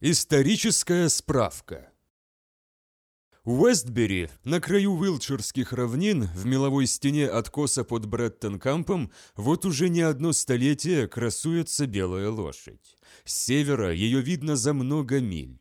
Историческая справка Уэстбери, на краю Уилчерских равнин, в меловой стене откоса под Бреттон-Кампом, вот уже не одно столетие красуется белая лошадь. С севера ее видно за много миль.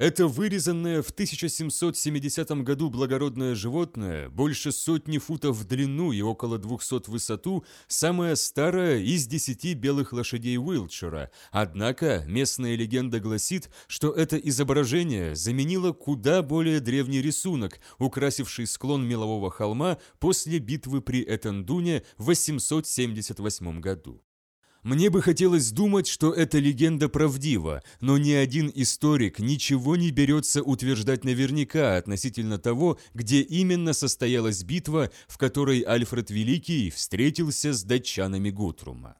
Это вырезанное в 1770 году благородное животное, больше сотни футов в длину и около 200 в высоту, самое старое из десяти белых лошадей Уилчера. Однако местная легенда гласит, что это изображение заменило куда более древний рисунок, украсивший склон мелового холма после битвы при Этендуне в 878 году. Мне бы хотелось думать, что эта легенда правдива, но ни один историк ничего не берется утверждать наверняка относительно того, где именно состоялась битва, в которой Альфред Великий встретился с датчанами Гутрума.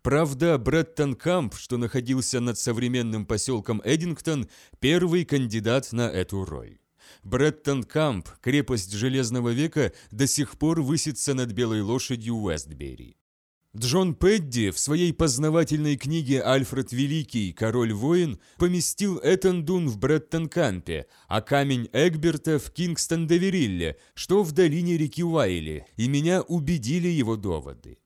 Правда, Бреттон Камп, что находился над современным поселком Эдингтон, первый кандидат на эту роль. Бреттон Камп, крепость Железного века, до сих пор высится над белой лошадью Уэстбери. Джон Пэдди в своей познавательной книге «Альфред Великий. Король-воин» поместил Этандун в Бреттон-Кампе, а камень Эгберта в Кингстон-Деверилле, что в долине реки Уайли, и меня убедили его доводы.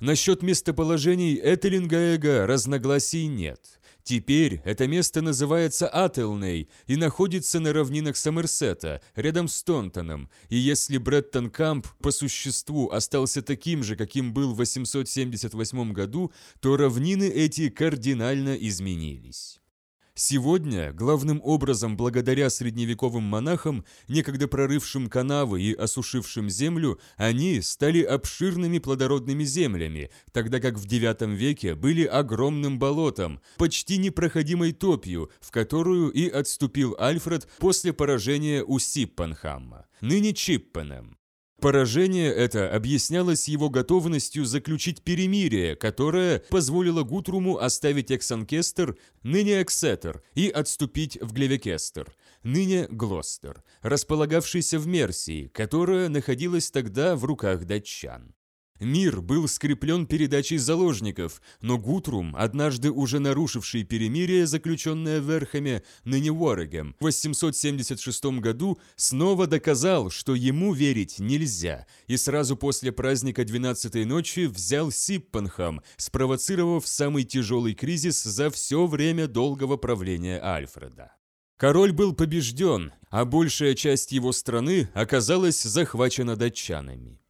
Насчет местоположений Этелингаэга разногласий нет. Теперь это место называется Ателней и находится на равнинах Сомерсета, рядом с Тонтоном, и если Бреттон Камп по существу остался таким же, каким был в 878 году, то равнины эти кардинально изменились. Сегодня, главным образом благодаря средневековым монахам, некогда прорывшим канавы и осушившим землю, они стали обширными плодородными землями, тогда как в IX веке были огромным болотом, почти непроходимой топью, в которую и отступил Альфред после поражения у Сиппанхамма, ныне Чиппеном. Поражение это объяснялось его готовностью заключить перемирие, которое позволило Гутруму оставить Эксанкестер, ныне Эксетер, и отступить в Глевекестер, ныне Глостер, располагавшийся в Мерсии, которая находилась тогда в руках датчан. Мир был скреплен передачей заложников, но Гутрум, однажды уже нарушивший перемирие, заключенное в Верхаме, ныне Уоррегем, в 876 году, снова доказал, что ему верить нельзя, и сразу после праздника 12-й ночи взял Сиппенхам, спровоцировав самый тяжелый кризис за все время долгого правления Альфреда. Король был побежден, а большая часть его страны оказалась захвачена датчанами.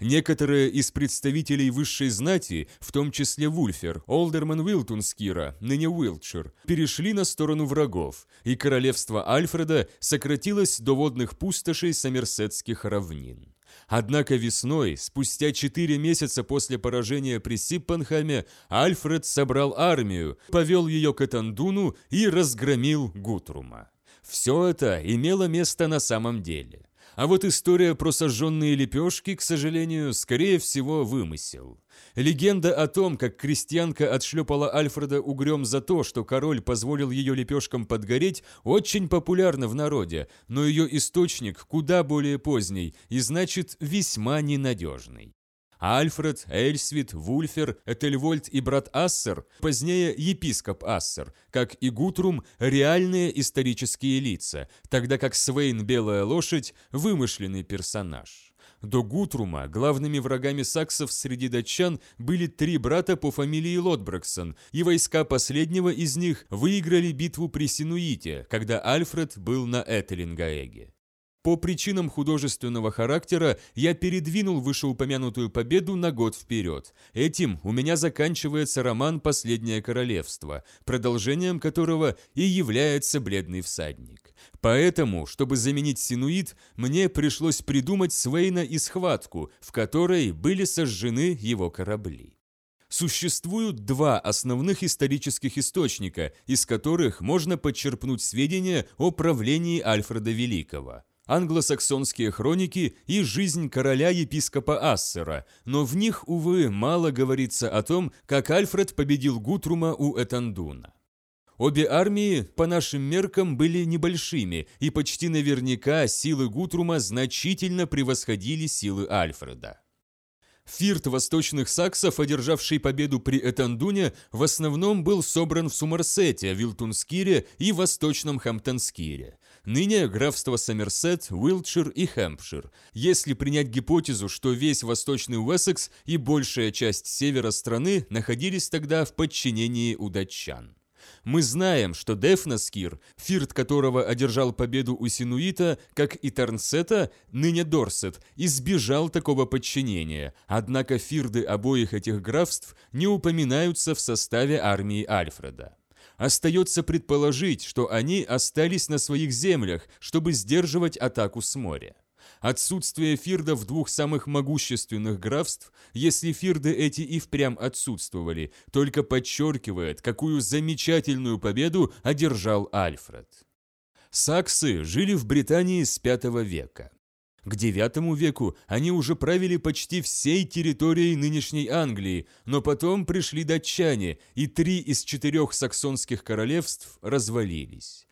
Некоторые из представителей высшей знати, в том числе Вульфер, Олдерман Вилтунскира, ныне Уилтшир, перешли на сторону врагов, и королевство Альфреда сократилось до водных пустошей Сомерсетских равнин. Однако весной, спустя четыре месяца после поражения при Сиппанхаме, Альфред собрал армию, повел ее к Этандуну и разгромил Гутрума. Все это имело место на самом деле. А вот история про сожженные лепешки, к сожалению, скорее всего, вымысел. Легенда о том, как крестьянка отшлепала Альфреда угрем за то, что король позволил ее лепешкам подгореть, очень популярна в народе, но ее источник куда более поздний и, значит, весьма ненадежный. Альфред, Эльсвит, Вульфер, Этельвольд и брат Ассер, позднее епископ Ассер, как и Гутрум, реальные исторические лица, тогда как Свейн Белая Лошадь – вымышленный персонаж. До Гутрума главными врагами саксов среди датчан были три брата по фамилии Лотбраксон, и войска последнего из них выиграли битву при Синуите, когда Альфред был на Этелингаэге. По причинам художественного характера я передвинул вышеупомянутую победу на год вперед. Этим у меня заканчивается роман «Последнее королевство», продолжением которого и является «Бледный всадник». Поэтому, чтобы заменить синуит, мне пришлось придумать Свейна и схватку, в которой были сожжены его корабли. Существуют два основных исторических источника, из которых можно подчерпнуть сведения о правлении Альфреда Великого англосаксонские хроники и жизнь короля-епископа Ассера, но в них, увы, мало говорится о том, как Альфред победил Гутрума у Этандуна. Обе армии, по нашим меркам, были небольшими, и почти наверняка силы Гутрума значительно превосходили силы Альфреда. Фирт восточных саксов, одержавший победу при Этандуне, в основном был собран в Сумерсете, Вилтунскире и Восточном Хамптонскире. Ныне графство Сомерсет, Уилтшир и Хэмпшир. Если принять гипотезу, что весь восточный Уэссекс и большая часть севера страны находились тогда в подчинении у датчан. Мы знаем, что Дефнаскир, фирт которого одержал победу у Синуита, как и Тарнсета, ныне Дорсет, избежал такого подчинения, однако фирды обоих этих графств не упоминаются в составе армии Альфреда. Остается предположить, что они остались на своих землях, чтобы сдерживать атаку с моря. Отсутствие фирдов двух самых могущественных графств, если фирды эти и впрямь отсутствовали, только подчеркивает, какую замечательную победу одержал Альфред. Саксы жили в Британии с V века. К IX веку они уже правили почти всей территорией нынешней Англии, но потом пришли датчане, и три из четырех саксонских королевств развалились.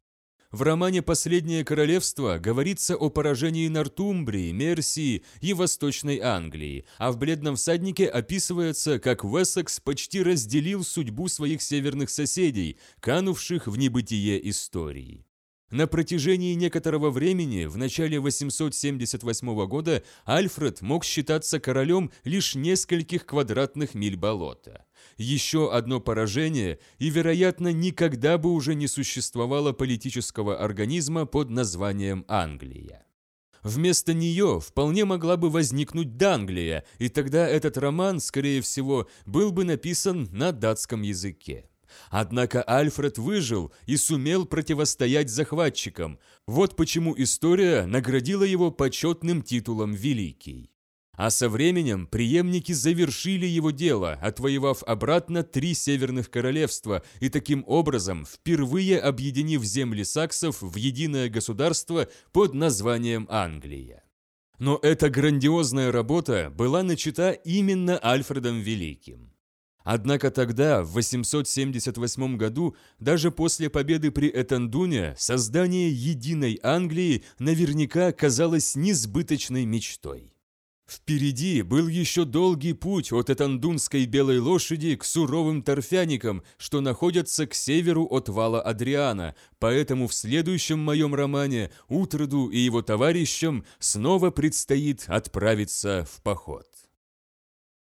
В романе «Последнее королевство» говорится о поражении Нортумбрии, Мерсии и Восточной Англии, а в «Бледном всаднике» описывается, как Уэссекс почти разделил судьбу своих северных соседей, канувших в небытие истории. На протяжении некоторого времени, в начале 878 года, Альфред мог считаться королем лишь нескольких квадратных миль болота. Еще одно поражение, и, вероятно, никогда бы уже не существовало политического организма под названием Англия. Вместо нее вполне могла бы возникнуть Данглия, и тогда этот роман, скорее всего, был бы написан на датском языке. Однако Альфред выжил и сумел противостоять захватчикам. Вот почему история наградила его почетным титулом «Великий». А со временем преемники завершили его дело, отвоевав обратно три северных королевства и таким образом впервые объединив земли саксов в единое государство под названием Англия. Но эта грандиозная работа была начата именно Альфредом Великим. Однако тогда, в 878 году, даже после победы при Этандуне, создание единой Англии наверняка казалось несбыточной мечтой. Впереди был еще долгий путь от Этандунской белой лошади к суровым торфяникам, что находятся к северу от вала Адриана, поэтому в следующем моем романе Утроду и его товарищам снова предстоит отправиться в поход.